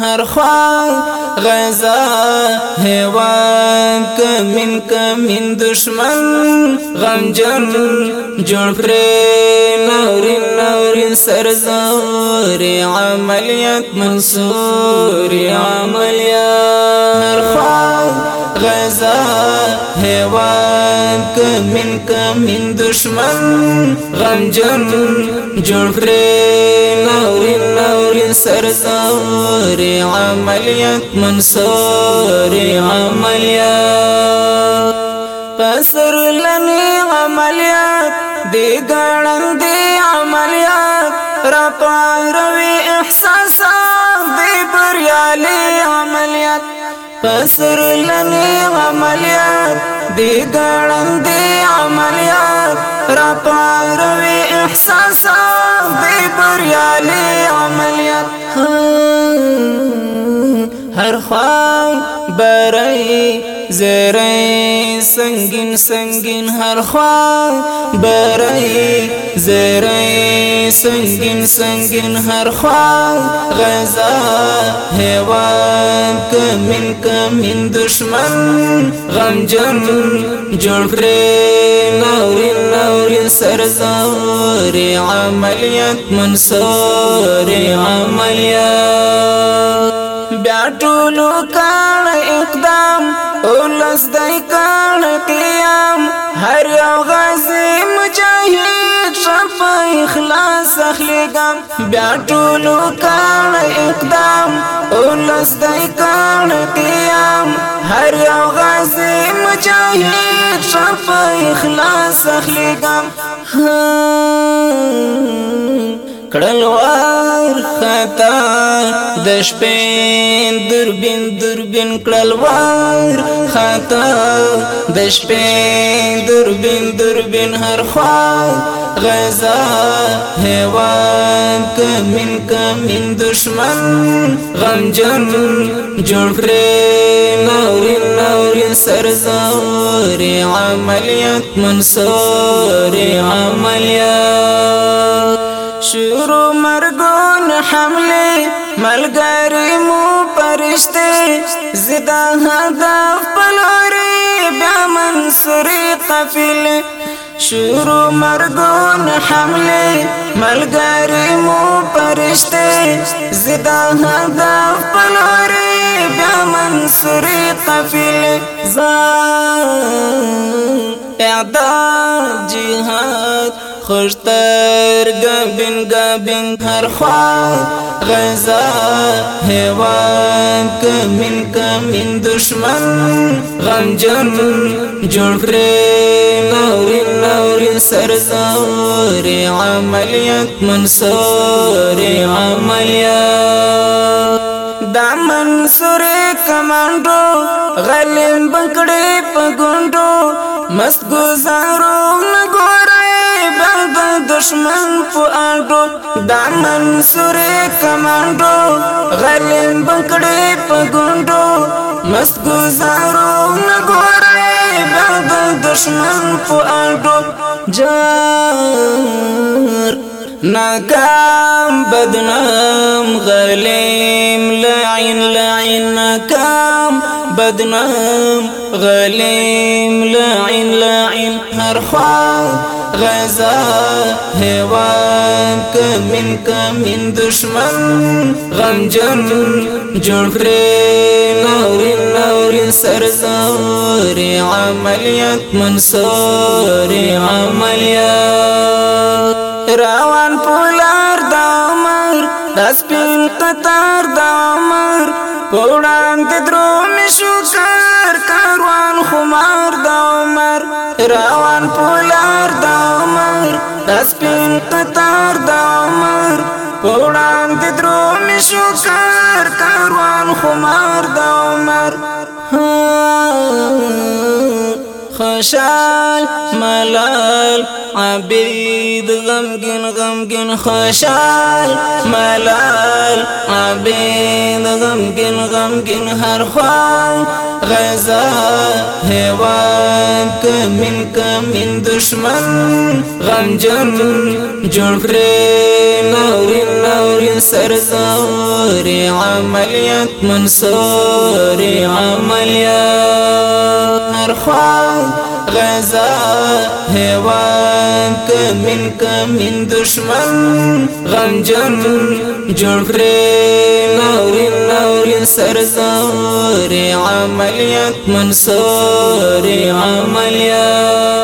هر خوا غزا هیوان کمین کمین دشمن غم جن جوړ پر نورین نورین سرزوري عملیات منصور عملیات غزا هیوان کمین کمین دشمن غم جن جوړ کړی نورین نورین سرزار عملیات منصور عملیات پسر لنی عملیات دی گڑن دی عملیات را پاروی احساسات دی بریالی عملیات پسر لنی عملیات دی گڑن دی عملیات را پاروی احساسا دی بریالی عملیات هر خوان برئی زری سنگین سنگین هر خوا برای زری سنگین سنگین هر خوا غزا هیوان کمین کمین دشمن جن جن پری نوری نوری سرزار عملیت منصار عملیت ټولو کار اقدام ولس دای کار قیام هر یو غازی مجاهد شپ اخلاص اخلګم بیا ټولو کار اقدام ولس دای کار قیام هر یو غازی مجاهد شپ اخلاص اخلګم کړل وار خطا د شپې دربین دربین کړل وار خطا د شپې دربین دربین هر خوا غزا هوان کمن کمن دشمن غمجن جوړ کړې نورین نورین سرزوري عملیات منصوري عملیات شروع مرګون حمله ملګری مو پرشته زدا هدف پلوري بیا منصوري قفله شروع مرګون حمله ملګری مو پرشته زدا هدف پلوري بیا منصوري قفله ز اعداد جهاد خوشتر گبن گبن هر خوا غزا هیوان کمین کمین دشمن غمجن جوړ کړی نوري نوري سرزوري عملیات منصوري عملیات دا منصور کمانډو غلیم بنکړې په ګوندو مست گزار دشمن په اډو دا منصور کمانډو غلیم بنکړې په ګوندو مست گزارو نه ګورې د دشمن په اډو جار ناکام بدنام غلیم لعن لعن ناکام بدنام غلیم لعن لعن هر خوا غزا هیوان کمین کمین دشمن غمجن جوړ کړې نورین نورین سرزور عملیات منصور عملیات روان پولار دامر دسپین قطار دامر پوړاند درو می شو کار کاروان خمار دا عمر روان پولار دا عمر دس پین قطار دا عمر پوړاند درو می شو کار کاروان خمار دا عمر خوشال ملال عبيد غمجن غمجن خوشال ملال عبيد غمجن غمجن هر غزا هیوان كمين كمين دشمن غمجن جنفري نوري نوري سرزوري عمليات منصوري عمليات خان غزا هیوان کمین کمین دشمن غمجن جوړ کړې نورین نورین سرزوري عملیات منصوري عملیات